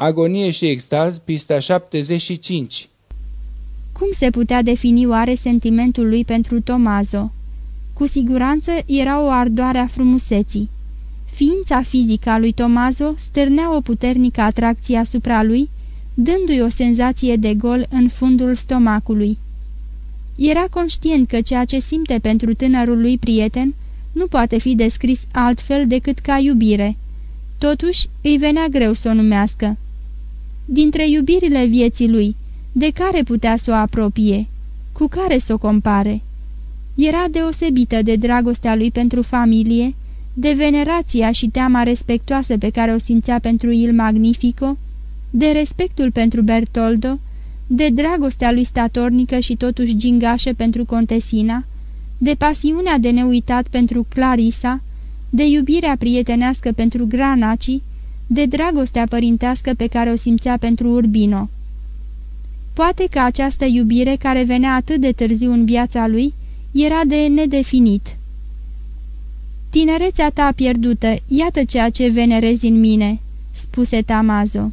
Agonie și extaz, pista 75 Cum se putea defini oare sentimentul lui pentru Tomazo? Cu siguranță era o ardoare a frumuseții. Ființa fizică a lui Tomazo stârnea o puternică atracție asupra lui, dându-i o senzație de gol în fundul stomacului. Era conștient că ceea ce simte pentru tânărul lui prieten nu poate fi descris altfel decât ca iubire. Totuși, îi venea greu să o numească. Dintre iubirile vieții lui, de care putea să o apropie? Cu care să o compare? Era deosebită de dragostea lui pentru familie, de venerația și teama respectoasă pe care o simțea pentru Il Magnifico, de respectul pentru Bertoldo, de dragostea lui statornică și totuși gingașă pentru Contesina, de pasiunea de neuitat pentru Clarisa, de iubirea prietenească pentru Granaci, de dragostea părintească pe care o simțea pentru Urbino. Poate că această iubire care venea atât de târziu în viața lui era de nedefinit. Tinerețea ta pierdută, iată ceea ce venerezi în mine," spuse Tamazo.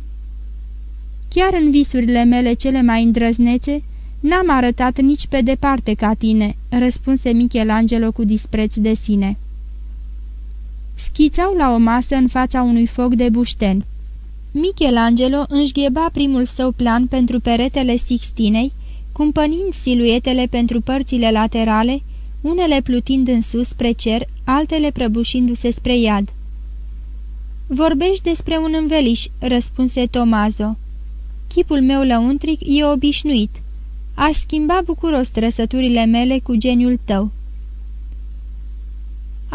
Chiar în visurile mele cele mai îndrăznețe, n-am arătat nici pe departe ca tine," răspunse Michelangelo cu dispreț de sine. Schițau la o masă în fața unui foc de bușten. Michelangelo înșgheba primul său plan pentru peretele Sixtinei, cumpănind siluetele pentru părțile laterale, unele plutind în sus spre cer, altele prăbușindu-se spre iad. Vorbești despre un înveliș," răspunse Tomazo. Chipul meu lăuntric e obișnuit. Aș schimba bucuros trăsăturile mele cu geniul tău."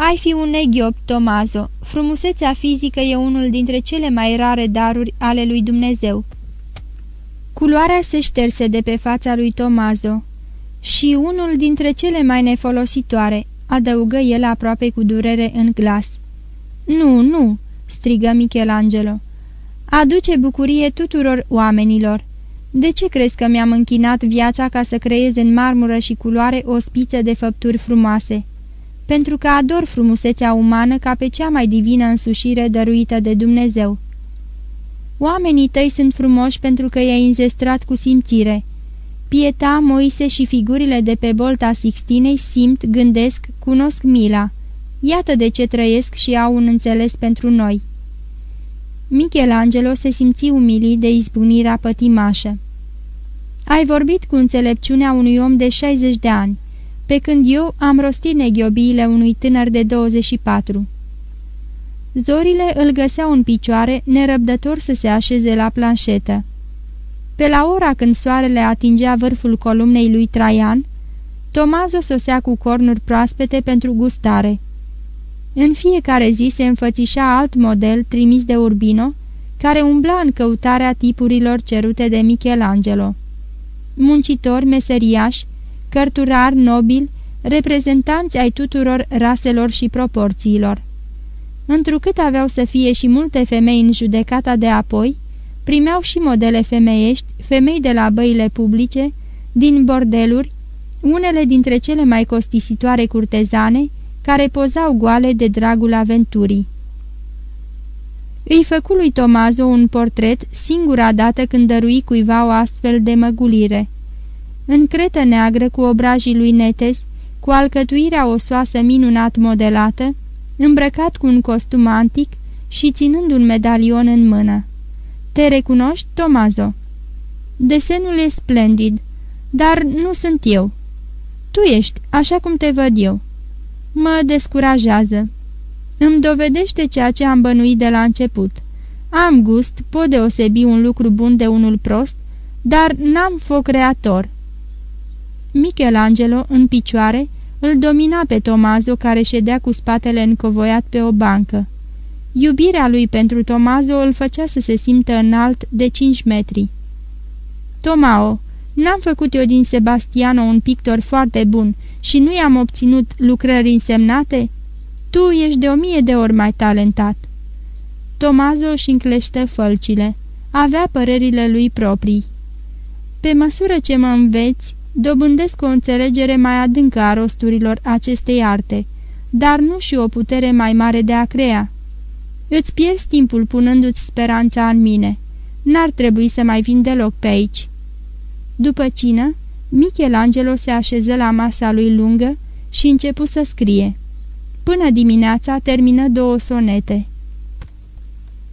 Ai fi un neghiop, Tomazo. Frumusețea fizică e unul dintre cele mai rare daruri ale lui Dumnezeu." Culoarea se șterse de pe fața lui Tomazo. Și unul dintre cele mai nefolositoare, adăugă el aproape cu durere în glas. Nu, nu!" strigă Michelangelo. Aduce bucurie tuturor oamenilor. De ce crezi că mi-am închinat viața ca să creez în marmură și culoare o spiță de făpturi frumoase? Pentru că ador frumusețea umană ca pe cea mai divină însușire dăruită de Dumnezeu. Oamenii tăi sunt frumoși pentru că i-ai înzestrat cu simțire. Pieta, Moise și figurile de pe bolta Sixtinei simt, gândesc, cunosc mila. Iată de ce trăiesc și au un înțeles pentru noi. Michelangelo se simți umilit de izbunirea pătimașă. Ai vorbit cu înțelepciunea unui om de 60 de ani, pe când eu am rostit neghiobiile unui tânăr de 24. Zorile îl găseau în picioare, nerăbdător să se așeze la planșetă. Pe la ora când soarele atingea vârful columnei lui Traian, Tomazo sosea cu cornuri proaspete pentru gustare. În fiecare zi se înfățișa alt model trimis de Urbino, care umbla în căutarea tipurilor cerute de Michelangelo. Muncitori, meseriași, cărturari nobili, reprezentanți ai tuturor raselor și proporțiilor. Întrucât aveau să fie și multe femei în judecata de apoi, primeau și modele femeiești, femei de la băile publice, din bordeluri, unele dintre cele mai costisitoare curtezane, care pozau goale de dragul aventurii. Îi făcu lui Tomazo un portret singura dată când dărui cuiva o astfel de măgulire. În cretă neagră cu obrajii lui Netes, cu alcătuirea osoasă minunat modelată, îmbrăcat cu un costum antic și ținând un medalion în mână. Te recunoști, Tomazo?" Desenul e splendid, dar nu sunt eu. Tu ești, așa cum te văd eu." Mă descurajează. Îmi dovedește ceea ce am bănuit de la început. Am gust, pot deosebi un lucru bun de unul prost, dar n-am foc creator." Michelangelo, în picioare, îl domina pe Tomazo care ședea cu spatele încovoiat pe o bancă. Iubirea lui pentru Tomazo îl făcea să se simtă înalt de cinci metri. Tomao, n-am făcut eu din Sebastiano un pictor foarte bun și nu i-am obținut lucrări însemnate? Tu ești de o mie de ori mai talentat." Tomazo își încleștă fălcile. Avea părerile lui proprii. Pe măsură ce mă înveți, dobândesc o înțelegere mai adâncă a rosturilor acestei arte, dar nu și o putere mai mare de a crea. Îți pierzi timpul punându-ți speranța în mine. N-ar trebui să mai vin deloc pe aici." După cină, Michelangelo se așeză la masa lui lungă și începu să scrie. Până dimineața termină două sonete.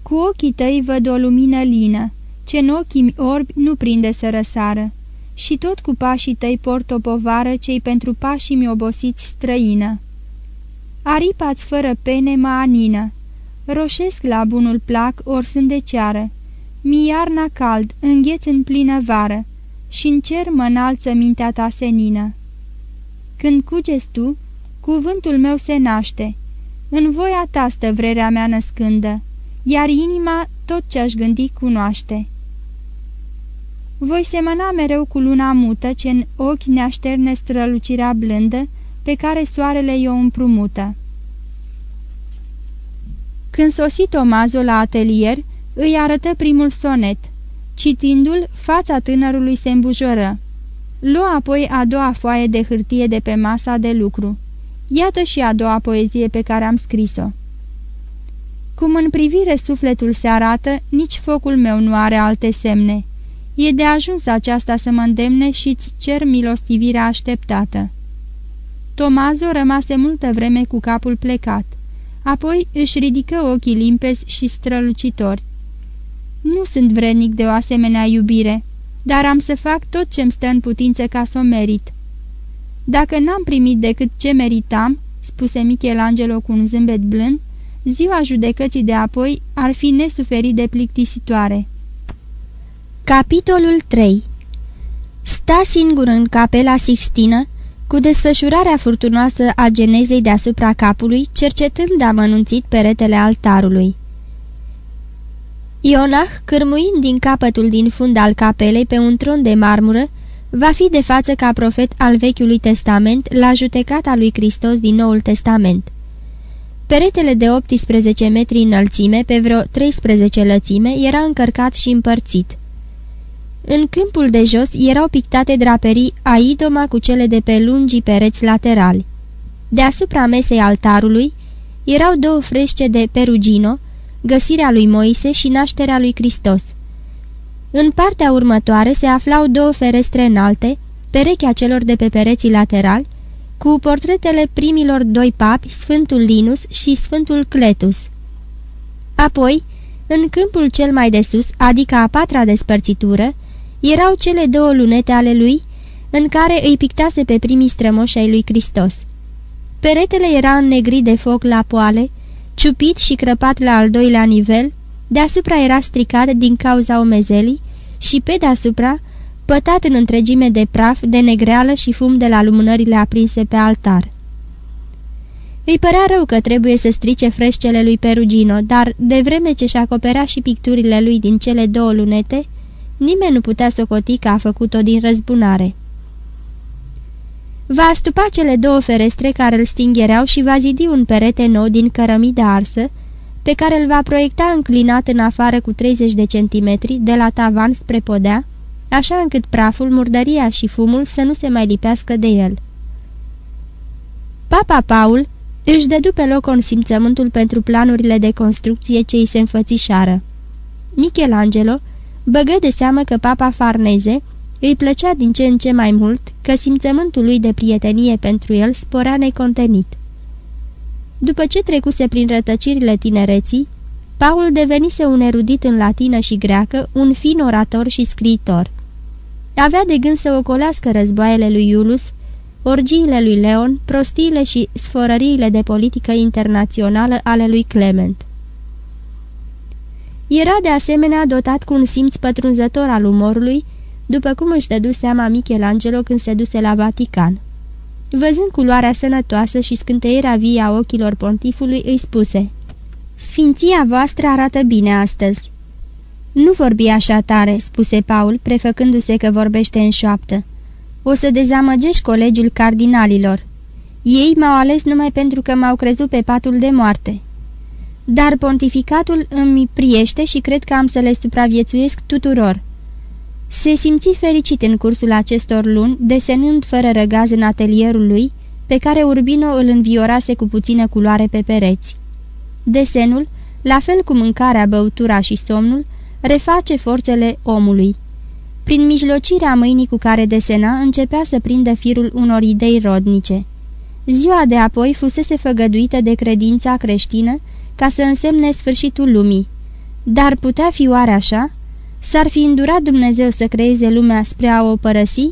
Cu ochii tăi văd o lumină lină, ce în ochii orbi nu prinde să răsară, și tot cu pașii tăi port o povară cei pentru pașii mi obosiți străină. Aripa-ți fără pene mă anină, roșesc la bunul plac ori sunt de ceară, mi iarna cald, îngheț în plină vară, și în cer mă înalță mintea ta senină. Când cugeți tu, cuvântul meu se naște, în voia ta stă vrerea mea născândă, iar inima tot ce-aș gândi cunoaște. Voi semăna mereu cu luna mută, ce în ochi ne așterne strălucirea blândă, pe care soarele i-o împrumută. Când sosi Tomazo la atelier, îi arătă primul sonet. Citindu-l, fața tânărului se îmbujoră. Luă apoi a doua foaie de hârtie de pe masa de lucru. Iată și a doua poezie pe care am scris-o. Cum în privire sufletul se arată, nici focul meu nu are alte semne. E de ajuns aceasta să mă îndemne și-ți cer milostivirea așteptată. Tomazo rămase multă vreme cu capul plecat. Apoi își ridică ochii limpezi și strălucitori. Nu sunt vrednic de o asemenea iubire, dar am să fac tot ce-mi stă în putință ca să o merit. Dacă n-am primit decât ce meritam, spuse Michelangelo cu un zâmbet blând, ziua judecății de apoi ar fi nesuferit de plictisitoare. Capitolul 3 Sta singur în capela Sixtină, cu desfășurarea furtunoasă a genezei deasupra capului, cercetând amănunțit peretele altarului. Ionah, cârmuind din capătul din fund al capelei pe un tron de marmură, va fi de față ca profet al Vechiului Testament la judecata lui Hristos din Noul Testament. Peretele de 18 metri înălțime, pe vreo 13 lățime, era încărcat și împărțit. În câmpul de jos erau pictate draperii a idoma cu cele de pe lungii pereți laterali. Deasupra mesei altarului erau două frește de Perugino, găsirea lui Moise și nașterea lui Hristos. În partea următoare se aflau două ferestre înalte, perechea celor de pe pereții laterali, cu portretele primilor doi papi, Sfântul Linus și Sfântul Cletus. Apoi, în câmpul cel mai de sus, adică a patra despărțitură, erau cele două lunete ale lui, în care îi pictase pe primii strămoși ai lui Hristos. Peretele era înnegrit de foc la poale, ciupit și crăpat la al doilea nivel, deasupra era stricat din cauza omezelii și pe deasupra, pătat în întregime de praf, de negreală și fum de la lumânările aprinse pe altar. Îi părea rău că trebuie să strice freșcele lui Perugino, dar, de vreme ce și acoperea și picturile lui din cele două lunete, Nimeni nu putea socoti că a făcut-o din răzbunare. Va astupa cele două ferestre care îl stinghereau și va zidi un perete nou din cărămidă arsă, pe care îl va proiecta înclinat în afară cu 30 de centimetri de la tavan spre podea, așa încât praful, murdăria și fumul să nu se mai lipească de el. Papa Paul își dădu pe loc consimțământul pentru planurile de construcție ce îi se înfățișară. Michelangelo băgă de seamă că papa Farneze îi plăcea din ce în ce mai mult că simțământul lui de prietenie pentru el sporea necontenit. După ce trecuse prin rătăcirile tinereții, Paul devenise un erudit în latină și greacă, un fin orator și scriitor. Avea de gând să ocolească războaiele lui Iulus, orgiile lui Leon, prostiile și sforăriile de politică internațională ale lui Clement. Era de asemenea dotat cu un simț pătrunzător al umorului, după cum își dădu seama Michelangelo când se duse la Vatican. Văzând culoarea sănătoasă și scânteierea vie a ochilor pontifului, îi spuse Sfinția voastră arată bine astăzi." Nu vorbi așa tare," spuse Paul, prefăcându-se că vorbește în șoaptă. O să dezamăgești colegiul cardinalilor. Ei m-au ales numai pentru că m-au crezut pe patul de moarte." Dar pontificatul îmi priește și cred că am să le supraviețuiesc tuturor. Se simți fericit în cursul acestor luni, desenând fără răgaz în atelierul lui, pe care Urbino îl înviorase cu puțină culoare pe pereți. Desenul, la fel cum mâncarea, băutura și somnul, reface forțele omului. Prin mijlocirea mâinii cu care desena, începea să prindă firul unor idei rodnice. Ziua de apoi fusese făgăduită de credința creștină ca să însemne sfârșitul lumii. Dar putea fi oare așa? S-ar fi îndurat Dumnezeu să creeze lumea spre a o părăsi?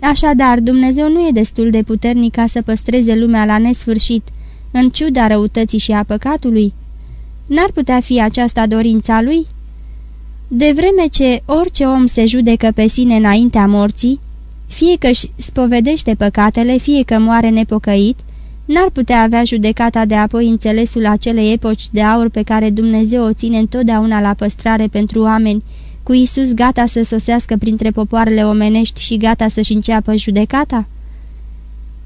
Așadar, Dumnezeu nu e destul de puternic ca să păstreze lumea la nesfârșit, în ciuda răutății și a păcatului? N-ar putea fi aceasta dorința lui? De vreme ce orice om se judecă pe sine înaintea morții, fie că își spovedește păcatele, fie că moare nepocăit, n-ar putea avea judecata de apoi înțelesul acelei epoci de aur pe care Dumnezeu o ține întotdeauna la păstrare pentru oameni, cu Isus gata să sosească printre popoarele omenești și gata să-și înceapă judecata?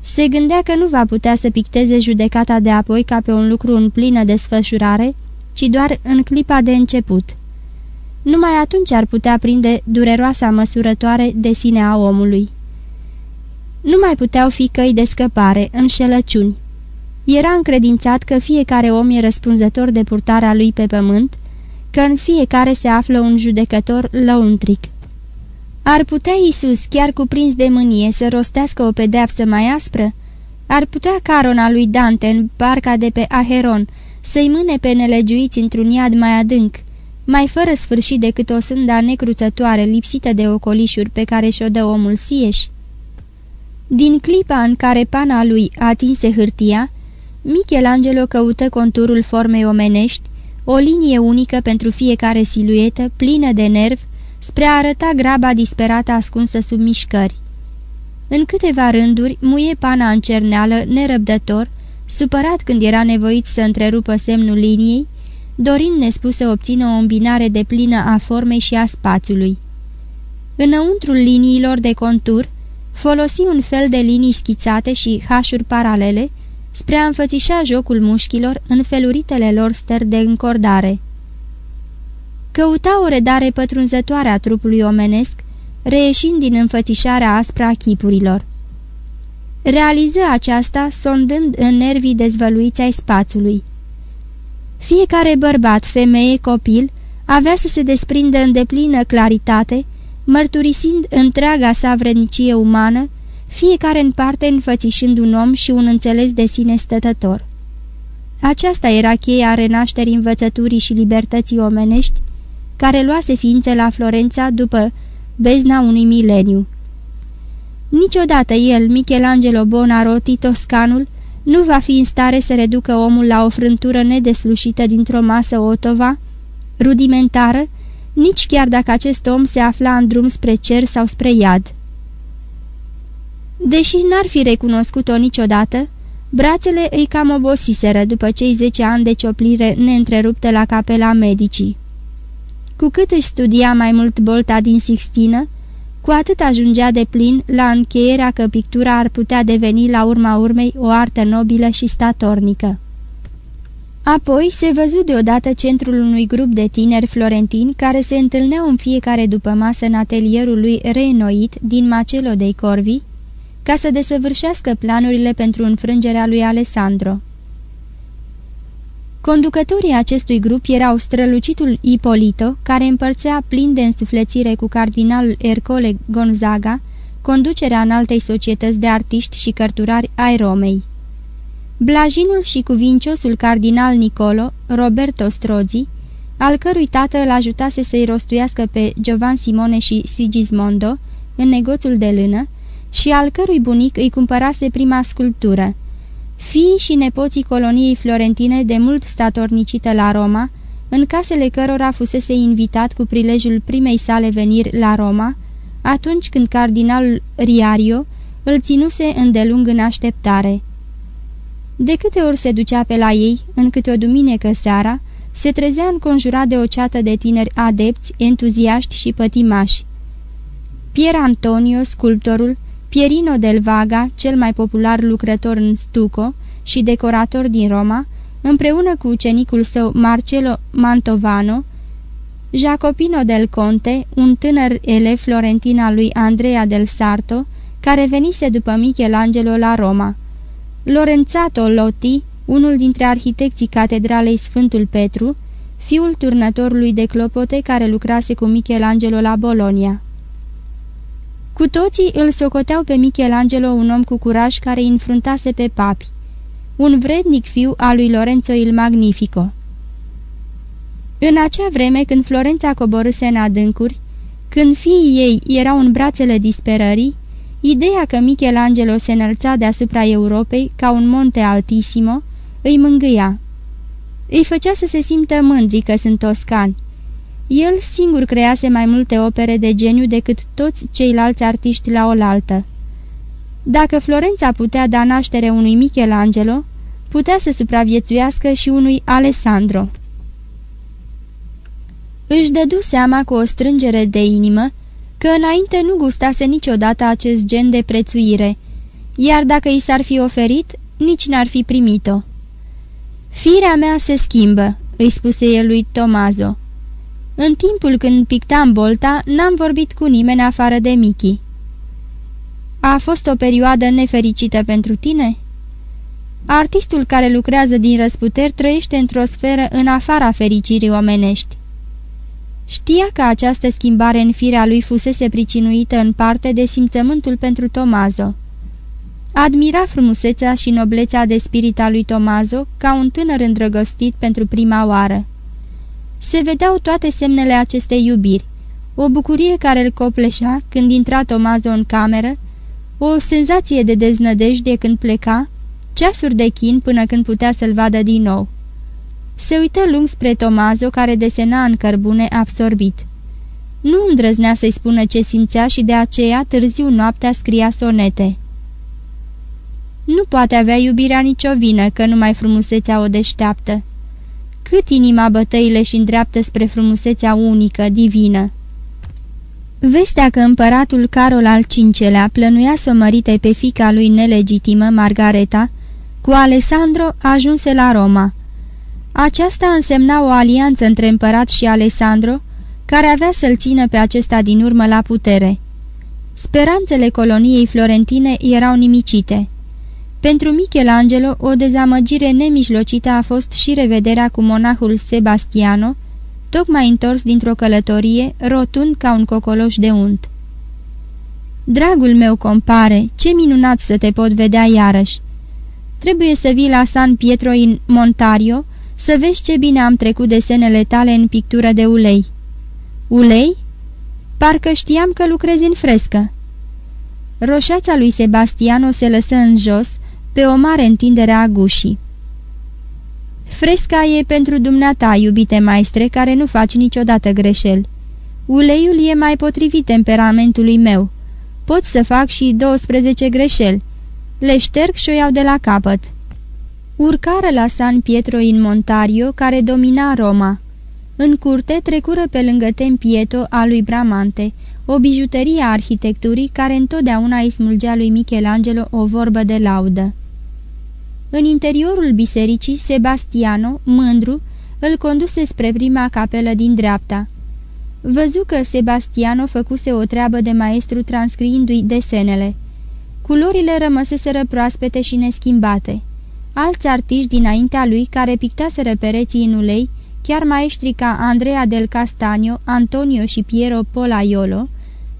Se gândea că nu va putea să picteze judecata de apoi ca pe un lucru în plină desfășurare, ci doar în clipa de început. Numai atunci ar putea prinde dureroasa măsurătoare de sine a omului. Nu mai puteau fi căi de scăpare, înșelăciuni. Era încredințat că fiecare om e răspunzător de purtarea lui pe pământ, că în fiecare se află un judecător lăuntric. Ar putea Isus, chiar cuprins de mânie, să rostească o pedeapsă mai aspră? Ar putea carona lui Dante în barca de pe Aheron să-i mâne pe nelegiuiți într-un iad mai adânc, mai fără sfârșit decât o sânda necruțătoare lipsită de ocolișuri pe care și-o dă omul sieș? Din clipa în care pana lui atinse hârtia, Michelangelo căută conturul formei omenești, o linie unică pentru fiecare siluetă, plină de nerv, spre a arăta graba disperată ascunsă sub mișcări. În câteva rânduri, muie pana în cerneală, nerăbdător, supărat când era nevoit să întrerupă semnul liniei, dorind nespus să obțină o îmbinare de plină a formei și a spațiului. Înăuntrul liniilor de contur, folosi un fel de linii schițate și hașuri paralele spre a înfățișa jocul mușchilor în feluritele lor stări de încordare. Căuta o redare pătrunzătoare a trupului omenesc, reieșind din înfățișarea aspra a chipurilor. Realiză aceasta sondând în nervii dezvăluiți ai spațiului. Fiecare bărbat, femeie, copil avea să se desprindă în deplină claritate, mărturisind întreaga sa vrednicie umană, fiecare în parte înfățișând un om și un înțeles de sine stătător. Aceasta era cheia renașterii învățăturii și libertății omenești, care luase ființe la Florența după bezna unui mileniu. Niciodată el, Michelangelo Bonarotti, toscanul, nu va fi în stare să reducă omul la o frântură nedeslușită dintr-o masă otova, rudimentară, nici chiar dacă acest om se afla în drum spre cer sau spre iad. Deși n-ar fi recunoscut-o niciodată, brațele îi cam obosiseră după cei zece ani de cioplire neîntreruptă la capela medicii. Cu cât își studia mai mult bolta din Sixtină, cu atât ajungea de plin la încheierea că pictura ar putea deveni la urma urmei o artă nobilă și statornică. Apoi se văzu deodată centrul unui grup de tineri florentini care se întâlneau în fiecare după masă în atelierul lui reînnoit din Macelo dei Corvi, ca să desăvârșească planurile pentru înfrângerea lui Alessandro. Conducătorii acestui grup erau strălucitul Ipolito, care împărțea plin de însuflețire cu cardinalul Ercole Gonzaga, conducerea în altei societăți de artiști și cărturari ai Romei. Blajinul și cuvinciosul cardinal Nicolo, Roberto Strozzi, al cărui tată îl ajutase să-i rostuiască pe Giovan Simone și Sigismondo în negoțul de lână și al cărui bunic îi cumpărase prima sculptură, fii și nepoții coloniei florentine de mult statornicită la Roma, în casele cărora fusese invitat cu prilejul primei sale veniri la Roma, atunci când cardinalul Riario îl ținuse îndelung în așteptare. De câte ori se ducea pe la ei, în câte o duminică seara, se trezea înconjurat de o ceată de tineri adepți, entuziaști și pătimași. Pier Antonio, sculptorul, Pierino del Vaga, cel mai popular lucrător în stuco și decorator din Roma, împreună cu ucenicul său Marcello Mantovano, Jacopino del Conte, un tânăr elev florentin al lui Andrea del Sarto, care venise după Michelangelo la Roma. Lorenzato Lotti, unul dintre arhitecții catedralei Sfântul Petru, fiul turnătorului de clopote care lucrase cu Michelangelo la Bolonia. Cu toții îl socoteau pe Michelangelo un om cu curaj care îi înfruntase pe papi, un vrednic fiu al lui Lorenzo il Magnifico. În acea vreme, când Florența coborâse în adâncuri, când fiii ei erau în brațele disperării, ideea că Michelangelo se înălța deasupra Europei ca un monte altissimo îi mângâia. Îi făcea să se simtă mândri că sunt toscani. El singur crease mai multe opere de geniu decât toți ceilalți artiști la oaltă. Dacă Florența putea da naștere unui Michelangelo, putea să supraviețuiască și unui Alessandro. Își dădu seama cu o strângere de inimă că înainte nu gustase niciodată acest gen de prețuire, iar dacă i s-ar fi oferit, nici n-ar fi primit-o. Firea mea se schimbă," îi spuse el lui Tomazo. În timpul când pictam bolta, n-am vorbit cu nimeni afară de Mickey. A fost o perioadă nefericită pentru tine?" Artistul care lucrează din răsputeri trăiește într-o sferă în afara fericirii omenești. Știa că această schimbare în firea lui fusese pricinuită în parte de simțământul pentru Tomazo. Admira frumusețea și noblețea de spirit a lui Tomazo ca un tânăr îndrăgostit pentru prima oară. Se vedeau toate semnele acestei iubiri, o bucurie care îl copleșea când intra Tomazo în cameră, o senzație de deznădejde când pleca, ceasuri de chin până când putea să-l vadă din nou. Se uită lung spre Tomazo care desena în cărbune absorbit. Nu îndrăznea să-i spună ce simțea și de aceea târziu noaptea scria sonete. Nu poate avea iubirea nicio vină, că numai frumusețea o deșteaptă. Cât inima bătăile și îndreaptă spre frumusețea unică, divină. Vestea că împăratul Carol al V-lea plănuia să o mărite pe fica lui nelegitimă, Margareta, cu Alessandro ajunse la Roma. Aceasta însemna o alianță între împărat și Alessandro, care avea să-l țină pe acesta din urmă la putere. Speranțele coloniei florentine erau nimicite. Pentru Michelangelo, o dezamăgire nemijlocită a fost și revederea cu monahul Sebastiano, tocmai întors dintr-o călătorie, rotund ca un cocoloș de unt. Dragul meu compare, ce minunat să te pot vedea iarăși! Trebuie să vii la San Pietro in Montario, să vezi ce bine am trecut desenele tale în pictură de ulei." Ulei? Parcă știam că lucrezi în frescă." Roșața lui Sebastiano se lăsă în jos, pe o mare întindere a gușii. Fresca e pentru dumneata, iubite maestre, care nu faci niciodată greșel. Uleiul e mai potrivit temperamentului meu. Pot să fac și 12 greșeli. Le șterg și o iau de la capăt. Urcară la San Pietro in Montario, care domina Roma. În curte trecură pe lângă Tempieto a lui Bramante, o bijuterie a arhitecturii care întotdeauna îi smulgea lui Michelangelo o vorbă de laudă. În interiorul bisericii, Sebastiano, mândru, îl conduse spre prima capelă din dreapta. Văzu că Sebastiano făcuse o treabă de maestru transcriindu-i desenele. Culorile rămăseseră proaspete și neschimbate. Alți artiști dinaintea lui care pictaseră pereții în ulei, chiar maestri ca Andrea del Castagno, Antonio și Piero Polaiolo,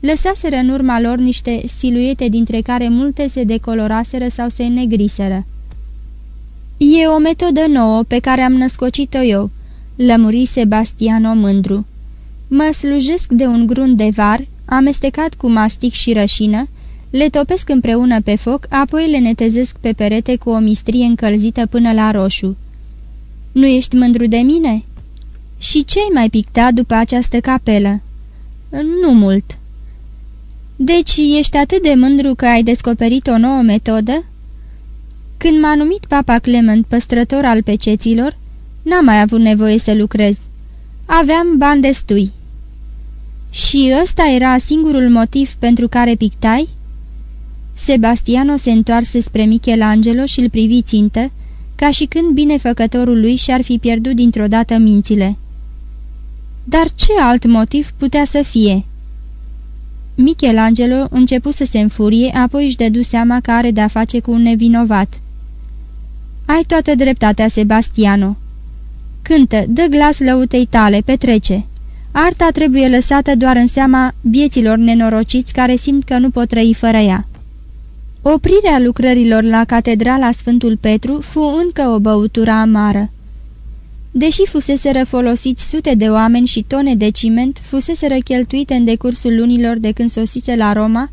lăsaseră în urma lor niște siluete dintre care multe se decoloraseră sau se negriseră. E o metodă nouă pe care am născocit-o eu," lămuri Sebastiano mândru. Mă slujesc de un grunt de var, amestecat cu mastic și rășină, le topesc împreună pe foc, apoi le netezesc pe perete cu o mistrie încălzită până la roșu. Nu ești mândru de mine?" Și ce-ai mai pictat după această capelă?" Nu mult." Deci ești atât de mândru că ai descoperit o nouă metodă?" Când m-a numit papa Clement păstrător al peceților, n-am mai avut nevoie să lucrez. Aveam bani destui." Și ăsta era singurul motiv pentru care pictai?" Sebastiano se întoarse spre Michelangelo și îl privi țintă, ca și când binefăcătorul lui și-ar fi pierdut dintr-o dată mințile. Dar ce alt motiv putea să fie?" Michelangelo începu să se înfurie, apoi își dădu seama că are de-a face cu un nevinovat. Ai toată dreptatea, Sebastiano." Cântă, dă glas lăutei tale, petrece. Arta trebuie lăsată doar în seama vieților nenorociți care simt că nu pot trăi fără ea. Oprirea lucrărilor la catedrala Sfântul Petru fu încă o băutură amară. Deși fuseseră folosiți sute de oameni și tone de ciment, fuseseră cheltuite în decursul lunilor de când sosise la Roma,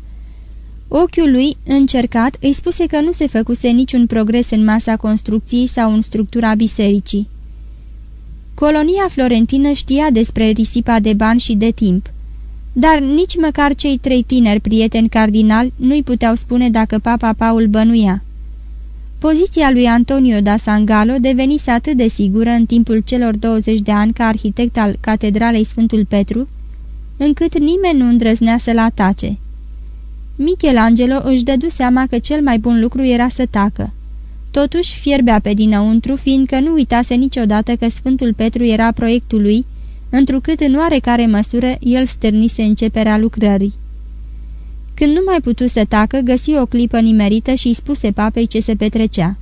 ochiul lui, încercat, îi spuse că nu se făcuse niciun progres în masa construcției sau în structura bisericii. Colonia florentină știa despre risipa de bani și de timp, dar nici măcar cei trei tineri prieteni cardinali nu-i puteau spune dacă papa Paul bănuia. Poziția lui Antonio da Sangalo devenise atât de sigură în timpul celor 20 de ani ca arhitect al Catedralei Sfântul Petru, încât nimeni nu îndrăznea să-l atace. Michelangelo își dădu seama că cel mai bun lucru era să tacă. Totuși fierbea pe dinăuntru, fiindcă nu uitase niciodată că Sfântul Petru era proiectul lui, întrucât în oarecare măsură el stârnise începerea lucrării. Când nu mai putu să tacă, găsi o clipă nimerită și îi spuse papei ce se petrecea.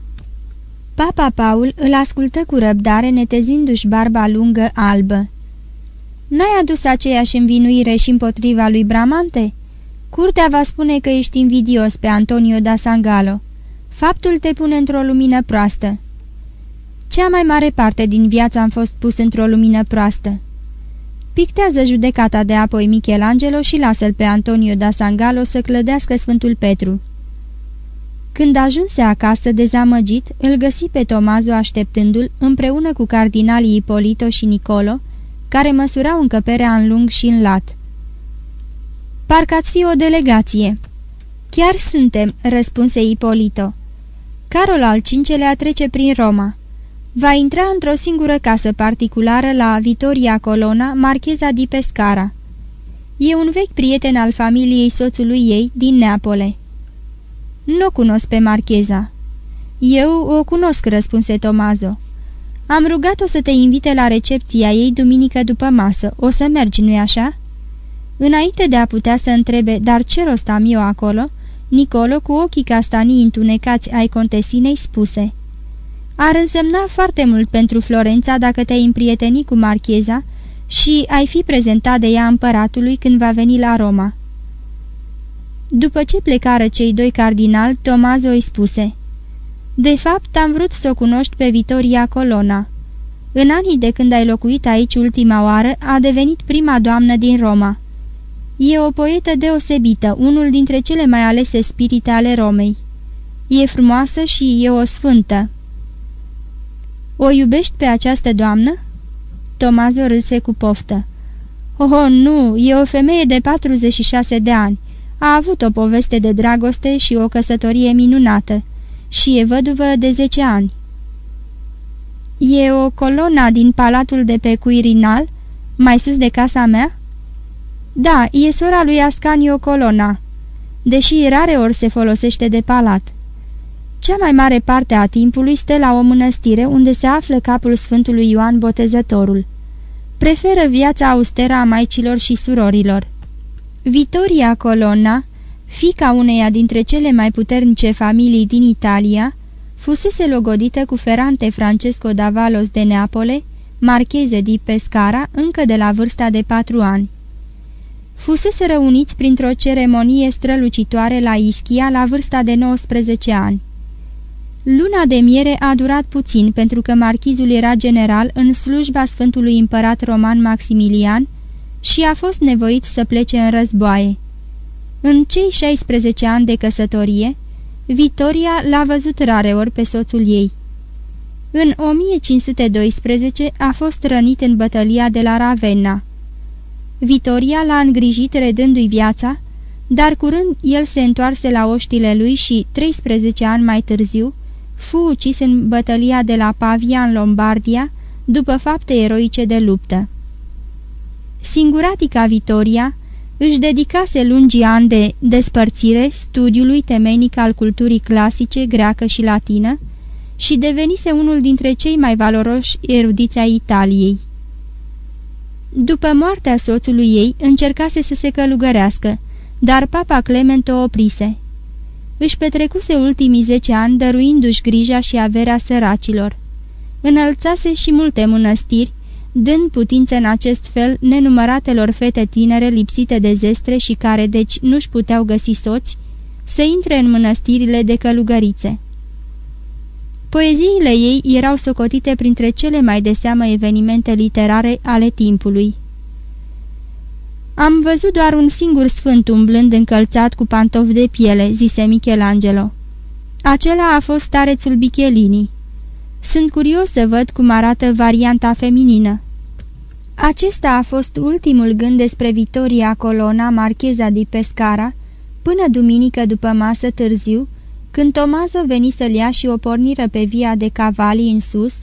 Papa Paul îl ascultă cu răbdare, netezindu-și barba lungă albă. N-ai adus aceeași învinuire și împotriva lui Bramante?" Curtea va spune că ești invidios pe Antonio da Sangalo. Faptul te pune într-o lumină proastă." Cea mai mare parte din viață am fost pus într-o lumină proastă." Pictează judecata de apoi Michelangelo și lasă-l pe Antonio da Sangalo să clădească Sfântul Petru. Când ajunse acasă, dezamăgit, îl găsi pe Tomazo așteptându-l împreună cu cardinalii Ipolito și Nicolo, care măsurau încăperea în lung și în lat. Parcă ați fi o delegație." Chiar suntem," răspunse Ipolito. Carol al cincelea trece prin Roma. Va intra într-o singură casă particulară la Vitoria Colona, marcheza di Pescara. E un vechi prieten al familiei soțului ei din Neapole. Nu o cunosc pe marcheza." Eu o cunosc," răspunse Tomazo. Am rugat-o să te invite la recepția ei duminică după masă. O să mergi, nu-i așa?" Înainte de a putea să întrebe, dar ce rost am eu acolo?" Nicolo, cu ochii castanii întunecați ai contesinei, spuse Ar însemna foarte mult pentru Florența dacă te-ai împrieteni cu marcheza și ai fi prezentat de ea împăratului când va veni la Roma." După ce plecară cei doi cardinali, Tomazo îi spuse De fapt, am vrut să o cunoști pe Vitoria Colona. În anii de când ai locuit aici ultima oară, a devenit prima doamnă din Roma." E o poetă deosebită, unul dintre cele mai alese spirite ale Romei. E frumoasă și e o sfântă. O iubești pe această doamnă?" Tomazo râse cu poftă. Oh, nu, e o femeie de 46 de ani. A avut o poveste de dragoste și o căsătorie minunată și e văduvă de 10 ani. E o colona din palatul de pe Cuirinal, mai sus de casa mea?" Da, e sora lui Ascanio Colona, deși rare ori se folosește de palat. Cea mai mare parte a timpului stă la o mănăstire unde se află capul Sfântului Ioan Botezătorul. Preferă viața austeră a maicilor și surorilor. Vitoria Colonna, fica uneia dintre cele mai puternice familii din Italia, fusese logodită cu Ferrante Francesco d'Avalos de Neapole, marcheze di Pescara, încă de la vârsta de patru ani fusese reuniți printr-o ceremonie strălucitoare la Ischia la vârsta de 19 ani. Luna de miere a durat puțin pentru că marchizul era general în slujba Sfântului Împărat Roman Maximilian și a fost nevoit să plece în războaie. În cei 16 ani de căsătorie, Vitoria l-a văzut rare ori pe soțul ei. În 1512 a fost rănit în bătălia de la Ravenna. Vitoria l-a îngrijit redându-i viața, dar curând el se întoarse la oștile lui și, 13 ani mai târziu, fu ucis în bătălia de la Pavia în Lombardia, după fapte eroice de luptă. Singuratica Vitoria își dedicase lungii ani de despărțire studiului temeinic al culturii clasice, greacă și latină și devenise unul dintre cei mai valoroși erudiți ai Italiei. După moartea soțului ei, încercase să se călugărească, dar papa Clement o oprise. Își petrecuse ultimii zece ani dăruindu-și grija și averea săracilor. înălțase și multe mănăstiri, dând putință în acest fel nenumăratelor fete tinere lipsite de zestre și care deci nu-și puteau găsi soți, să intre în mănăstirile de călugărițe. Poeziile ei erau socotite printre cele mai de seamă evenimente literare ale timpului. Am văzut doar un singur sfânt umblând încălțat cu pantofi de piele," zise Michelangelo. Acela a fost starețul Bichelini. Sunt curios să văd cum arată varianta feminină." Acesta a fost ultimul gând despre Vitoria Colona, marcheza di Pescara, până duminică după masă târziu, când Tomaso veni să-l ia și o porniră pe via de cavali în sus,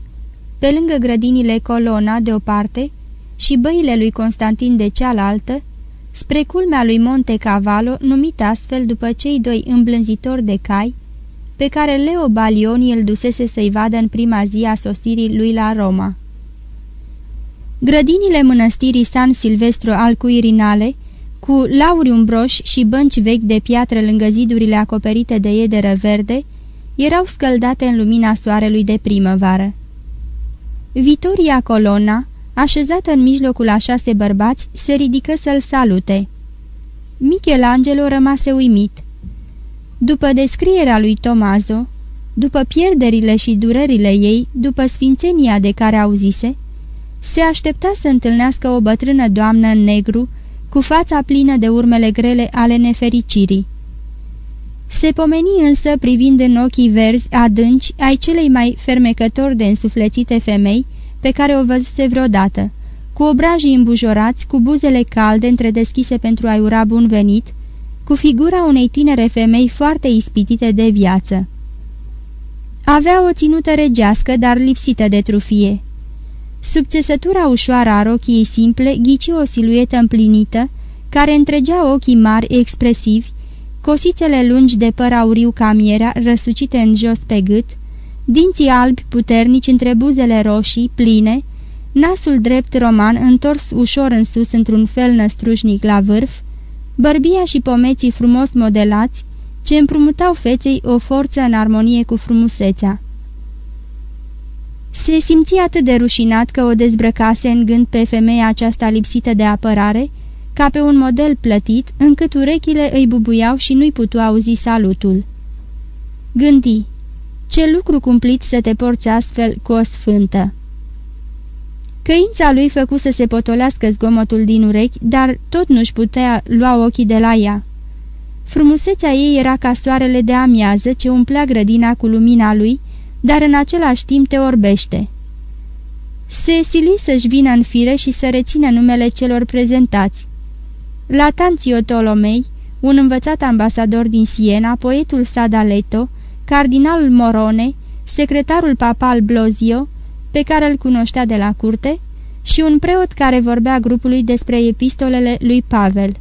pe lângă grădinile Colona de o parte și băile lui Constantin de cealaltă, spre culmea lui Monte Cavallo, numit astfel după cei doi îmblânzitori de cai, pe care Leo Balioni îl dusese să-i vadă în prima zi a sosirii lui la Roma. Grădinile mănăstirii San Silvestro al Cuirinale, cu lauri umbroși și bănci vechi de piatră lângă zidurile acoperite de iederă verde, erau scăldate în lumina soarelui de primăvară. Vitoria Colonna, așezată în mijlocul a șase bărbați, se ridică să-l salute. Michelangelo rămase uimit. După descrierea lui Tomazo, după pierderile și durerile ei, după sfințenia de care auzise, se aștepta să întâlnească o bătrână doamnă în negru, cu fața plină de urmele grele ale nefericirii. Se pomeni însă privind în ochii verzi adânci ai celei mai fermecători de însuflețite femei pe care o văzuse vreodată, cu obrajii îmbujorați, cu buzele calde întredeschise pentru a-i ura bun venit, cu figura unei tinere femei foarte ispitite de viață. Avea o ținută regească, dar lipsită de trufie. Sub țesătura ușoară a rochiei simple ghici o siluetă împlinită, care întregea ochii mari expresivi, cosițele lungi de păr auriu ca mierea, răsucite în jos pe gât, dinții albi puternici între buzele roșii, pline, nasul drept roman întors ușor în sus într-un fel năstrușnic la vârf, bărbia și pomeții frumos modelați, ce împrumutau feței o forță în armonie cu frumusețea. Se simți atât de rușinat că o dezbrăcase în gând pe femeia aceasta lipsită de apărare, ca pe un model plătit, încât urechile îi bubuiau și nu-i putu auzi salutul. Gândi, ce lucru cumplit să te porți astfel cu o sfântă! Căința lui făcu să se potolească zgomotul din urechi, dar tot nu-și putea lua ochii de la ea. Frumusețea ei era ca soarele de amiază ce umplea grădina cu lumina lui, dar în același timp te orbește. Se sili să-și vină în fire și să rețină numele celor prezentați. Latanțio Tolomei, un învățat ambasador din Siena, poetul Sadaleto, cardinalul Morone, secretarul papal Blozio, pe care îl cunoștea de la curte, și un preot care vorbea grupului despre epistolele lui Pavel.